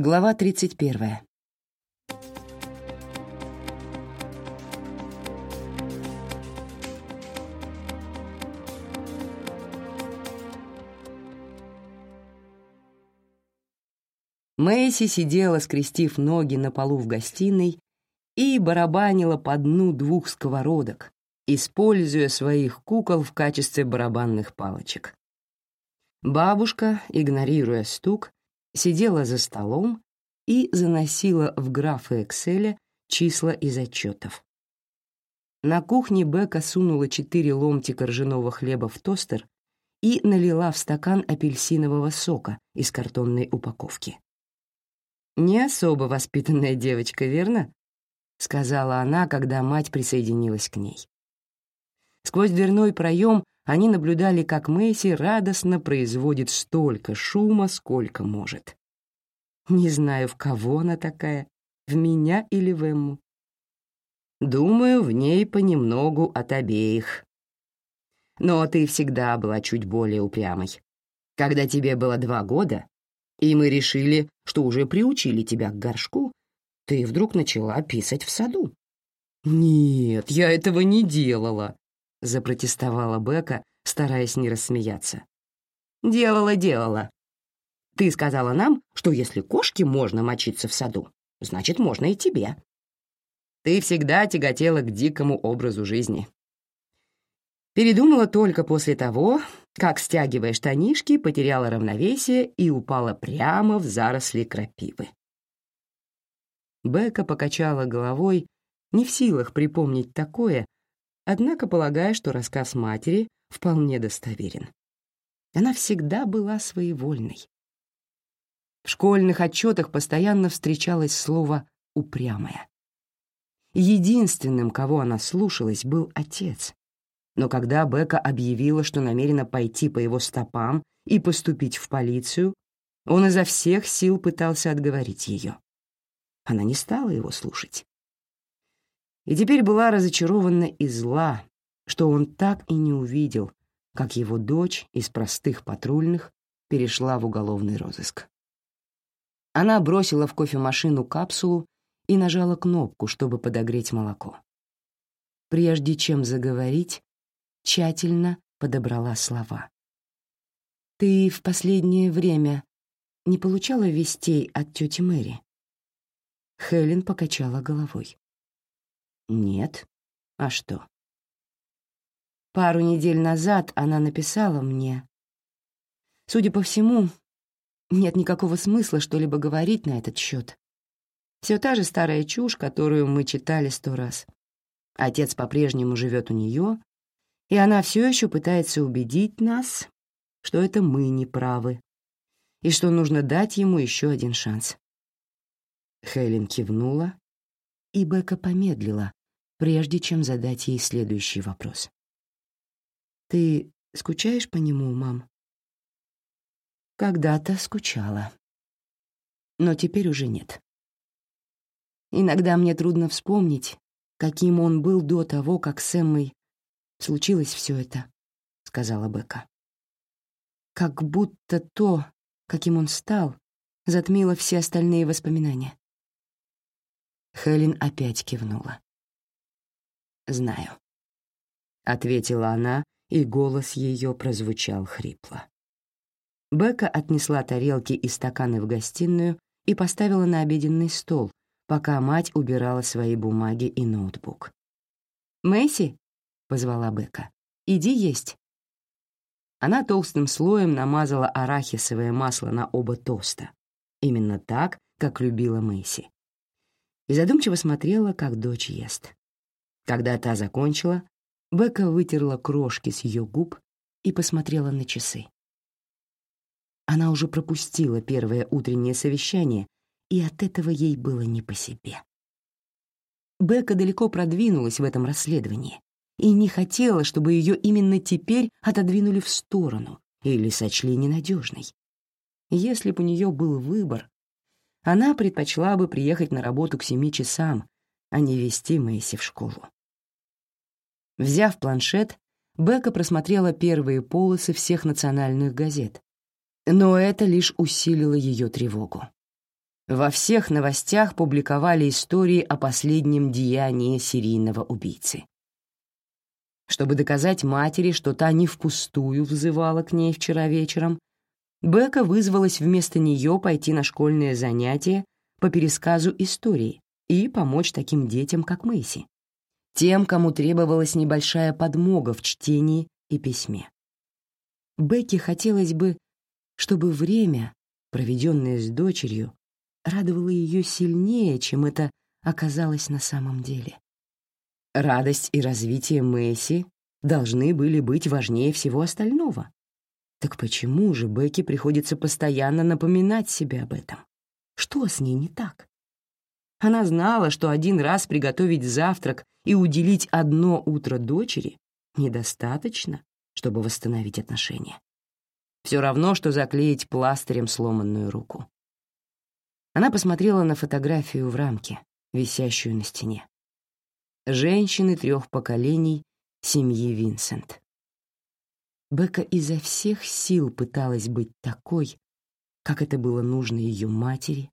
Глава 31. Мэйси сидела, скрестив ноги на полу в гостиной, и барабанила по дну двух сковородок, используя своих кукол в качестве барабанных палочек. Бабушка, игнорируя стук, сидела за столом и заносила в графы Экселя числа из отчетов. На кухне Бека сунула четыре ломтика ржаного хлеба в тостер и налила в стакан апельсинового сока из картонной упаковки. «Не особо воспитанная девочка, верно?» — сказала она, когда мать присоединилась к ней. Сквозь дверной проем они наблюдали, как Мэйси радостно производит столько шума, сколько может. Не знаю, в кого она такая, в меня или в Эмму. Думаю, в ней понемногу от обеих. Но ты всегда была чуть более упрямой. Когда тебе было два года, и мы решили, что уже приучили тебя к горшку, ты вдруг начала писать в саду. «Нет, я этого не делала», — запротестовала Бека, стараясь не рассмеяться. «Делала, делала. Ты сказала нам, что если кошке можно мочиться в саду, значит, можно и тебе. Ты всегда тяготела к дикому образу жизни. Передумала только после того, как, стягивая штанишки, потеряла равновесие и упала прямо в заросли крапивы. Бека покачала головой, не в силах припомнить такое, однако полагая, что рассказ матери вполне достоверен. Она всегда была своевольной. В школьных отчетах постоянно встречалось слово «упрямая». Единственным, кого она слушалась, был отец, но когда Бека объявила, что намерена пойти по его стопам и поступить в полицию, он изо всех сил пытался отговорить ее. Она не стала его слушать. И теперь была разочарована и зла, что он так и не увидел, как его дочь из простых патрульных перешла в уголовный розыск. Она бросила в кофемашину капсулу и нажала кнопку, чтобы подогреть молоко. Прежде чем заговорить, тщательно подобрала слова. «Ты в последнее время не получала вестей от тети Мэри?» Хелен покачала головой. «Нет. А что?» Пару недель назад она написала мне. Судя по всему, нет никакого смысла что-либо говорить на этот счет. Все та же старая чушь, которую мы читали сто раз. Отец по-прежнему живет у нее, и она все еще пытается убедить нас, что это мы не правы, и что нужно дать ему еще один шанс. Хелен кивнула, и Бека помедлила, прежде чем задать ей следующий вопрос. «Ты скучаешь по нему, мам?» «Когда-то скучала. Но теперь уже нет. Иногда мне трудно вспомнить, каким он был до того, как с Эммой случилось все это», — сказала Бека. «Как будто то, каким он стал, затмило все остальные воспоминания». Хелен опять кивнула. «Знаю», — ответила она, и голос ее прозвучал хрипло. Бека отнесла тарелки и стаканы в гостиную и поставила на обеденный стол, пока мать убирала свои бумаги и ноутбук. «Мэйси, — позвала Бека. «Иди есть». Она толстым слоем намазала арахисовое масло на оба тоста. Именно так, как любила Мэйси. И задумчиво смотрела, как дочь ест. Когда та закончила, Бека вытерла крошки с ее губ и посмотрела на часы. Она уже пропустила первое утреннее совещание, и от этого ей было не по себе. Бека далеко продвинулась в этом расследовании, и не хотела, чтобы ее именно теперь отодвинули в сторону или сочли ненадежной. Если бы у нее был выбор, она предпочла бы приехать на работу к семи часам, а не вести Мэйси в школу. Взяв планшет, Бека просмотрела первые полосы всех национальных газет, но это лишь усилило ее тревогу. Во всех новостях публиковали истории о последнем деянии серийного убийцы. Чтобы доказать матери, что та не впустую взывала к ней вчера вечером, Бека вызвалась вместо нее пойти на школьное занятие по пересказу истории и помочь таким детям, как Мэйси, тем, кому требовалась небольшая подмога в чтении и письме. Бекке хотелось бы, чтобы время, проведенное с дочерью, радовало ее сильнее, чем это оказалось на самом деле. Радость и развитие Мэйси должны были быть важнее всего остального. Так почему же Бекке приходится постоянно напоминать себе об этом? Что с ней не так? Она знала, что один раз приготовить завтрак и уделить одно утро дочери недостаточно, чтобы восстановить отношения. Все равно, что заклеить пластырем сломанную руку. Она посмотрела на фотографию в рамке, висящую на стене женщины трех поколений семьи Винсент. Бека изо всех сил пыталась быть такой, как это было нужно ее матери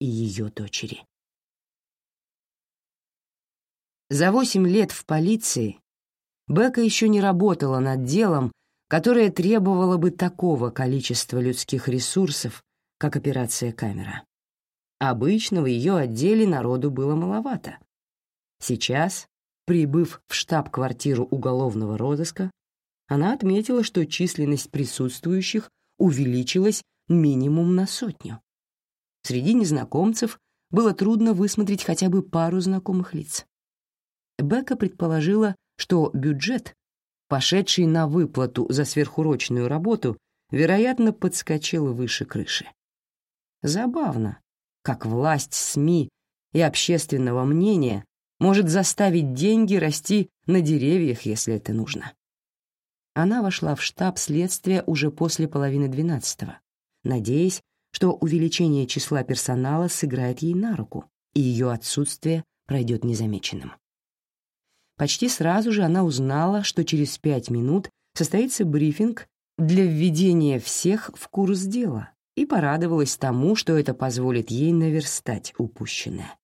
и ее дочери. За восемь лет в полиции Бека еще не работала над делом, которое требовало бы такого количества людских ресурсов, как операция «Камера». Обычно в ее отделе народу было маловато. Сейчас, прибыв в штаб-квартиру уголовного розыска, она отметила, что численность присутствующих увеличилась минимум на сотню. Среди незнакомцев было трудно высмотреть хотя бы пару знакомых лиц. Бека предположила, что бюджет, пошедший на выплату за сверхурочную работу, вероятно, подскочил выше крыши. Забавно, как власть СМИ и общественного мнения может заставить деньги расти на деревьях, если это нужно. Она вошла в штаб следствия уже после половины двенадцатого, надеясь, что увеличение числа персонала сыграет ей на руку, и ее отсутствие пройдет незамеченным. Почти сразу же она узнала, что через пять минут состоится брифинг для введения всех в курс дела, и порадовалась тому, что это позволит ей наверстать упущенное.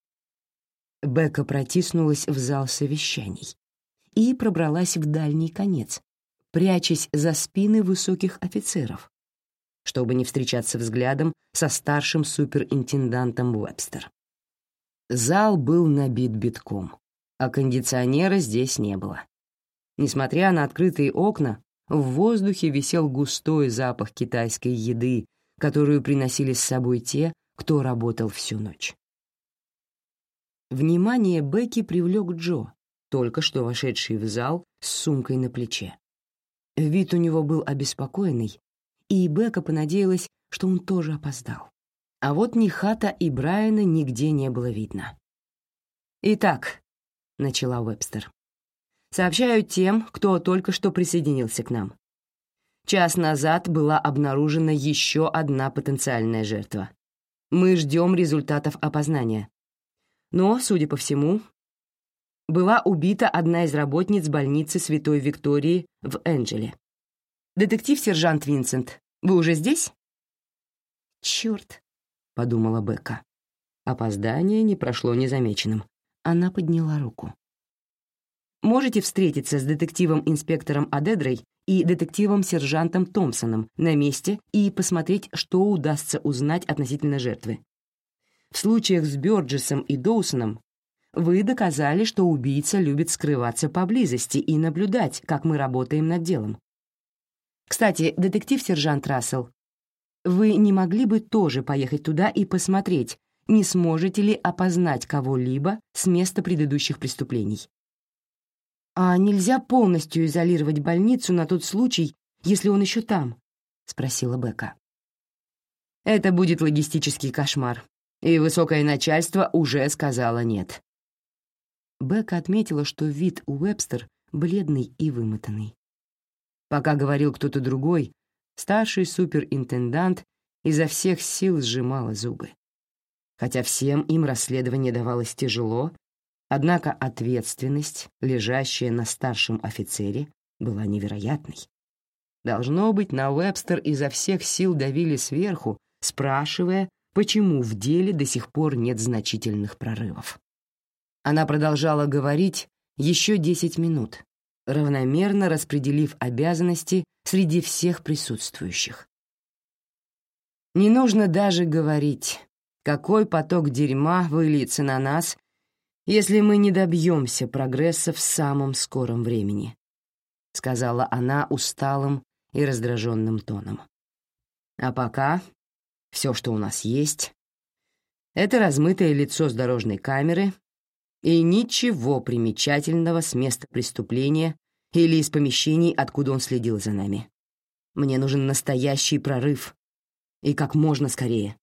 Бека протиснулась в зал совещаний и пробралась в дальний конец, прячась за спины высоких офицеров, чтобы не встречаться взглядом со старшим суперинтендантом Уэбстер. Зал был набит битком, а кондиционера здесь не было. Несмотря на открытые окна, в воздухе висел густой запах китайской еды, которую приносили с собой те, кто работал всю ночь. Внимание Бекки привлек Джо, только что вошедший в зал с сумкой на плече. Вид у него был обеспокоенный, и Бека понадеялась, что он тоже опоздал. А вот ни Хата и Брайана нигде не было видно. «Итак», — начала Вебстер, — «сообщаю тем, кто только что присоединился к нам. Час назад была обнаружена еще одна потенциальная жертва. Мы ждем результатов опознания. Но, судя по всему, была убита одна из работниц больницы Святой Виктории в Энджеле. «Детектив-сержант Винсент, вы уже здесь?» «Чёрт», — подумала Бекка. Опоздание не прошло незамеченным. Она подняла руку. «Можете встретиться с детективом-инспектором Адедрой и детективом-сержантом Томпсоном на месте и посмотреть, что удастся узнать относительно жертвы. В случаях с Бёрджесом и Доусоном вы доказали, что убийца любит скрываться поблизости и наблюдать, как мы работаем над делом. Кстати, детектив-сержант Рассел, вы не могли бы тоже поехать туда и посмотреть, не сможете ли опознать кого-либо с места предыдущих преступлений? «А нельзя полностью изолировать больницу на тот случай, если он еще там?» — спросила Бека. «Это будет логистический кошмар и высокое начальство уже сказало «нет». Бека отметила, что вид у Уэбстер бледный и вымотанный. Пока говорил кто-то другой, старший суперинтендант изо всех сил сжимала зубы. Хотя всем им расследование давалось тяжело, однако ответственность, лежащая на старшем офицере, была невероятной. Должно быть, на Уэбстер изо всех сил давили сверху, спрашивая, почему в деле до сих пор нет значительных прорывов. Она продолжала говорить еще 10 минут, равномерно распределив обязанности среди всех присутствующих. Не нужно даже говорить, какой поток дерьма выльется на нас, если мы не добьемся прогресса в самом скором времени, сказала она усталым и раздраженным тоном. А пока все, что у нас есть, это размытое лицо с дорожной камеры и ничего примечательного с места преступления или из помещений, откуда он следил за нами. Мне нужен настоящий прорыв. И как можно скорее.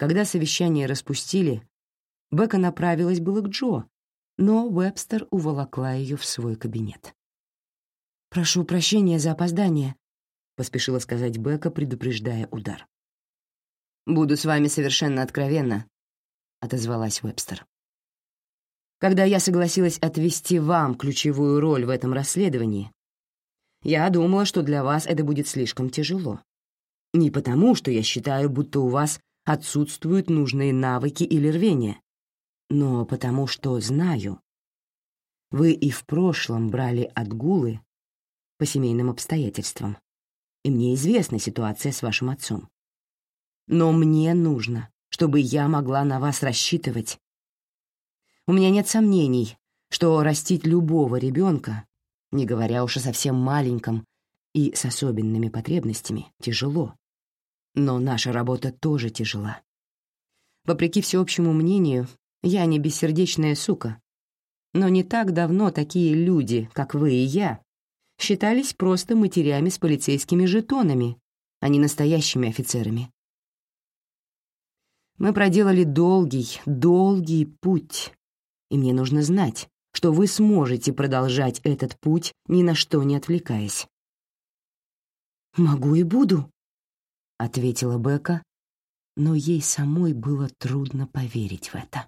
Когда совещание распустили, Бека направилась было к Джо, но Уэбстер уволокла ее в свой кабинет. «Прошу прощения за опоздание», — поспешила сказать Бека, предупреждая удар. «Буду с вами совершенно откровенна», — отозвалась Уэбстер. Когда я согласилась отвести вам ключевую роль в этом расследовании, я думала, что для вас это будет слишком тяжело. Не потому, что я считаю, будто у вас отсутствуют нужные навыки или рвение, но потому что знаю. Вы и в прошлом брали отгулы по семейным обстоятельствам, и мне известна ситуация с вашим отцом. Но мне нужно, чтобы я могла на вас рассчитывать у меня нет сомнений, что растить любого ребенка, не говоря уж о совсем маленьком и с особенными потребностями, тяжело. Но наша работа тоже тяжела. Вопреки всеобщему мнению, я не бессердечная сука. Но не так давно такие люди, как вы и я, считались просто матерями с полицейскими жетонами, а не настоящими офицерами. Мы проделали долгий, долгий путь, и мне нужно знать, что вы сможете продолжать этот путь, ни на что не отвлекаясь. «Могу и буду», — ответила Бека, но ей самой было трудно поверить в это.